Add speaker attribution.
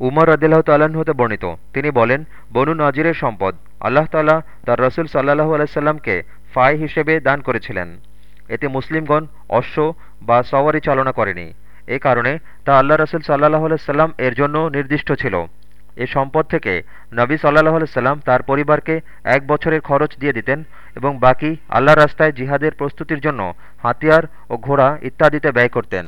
Speaker 1: উমর রদিল্লাহ তাল্লাহ্ন হতে বর্ণিত। তিনি বলেন, বনু নাজিরের সম্পদ আল্লাহ তালা তার রসুল সাল্লাহ আলাইসাল্লামকে ফাই হিসেবে দান করেছিলেন। এতে মুসলিমগণ অশ্ব বা সওয়ারি চালনা করেনি। এ কারণে তা আল্লাহ রসুল সাল্লাহ আলাইসাল্লাম এর জন্য নির্দিষ্ট ছিল। এ সম্পদ থেকে নবী সাল্লাহ আলাইসাল্লাম তার পরিবারকে এক বছরের খরচ দিয়ে দিতেন এবং বাকি আল্লাহ রাস্তায় জিহাদের প্রস্তুতির জন্য হাতিয়ার ও ঘোড়া ইত্যাদিতে ব্যয় করতেন।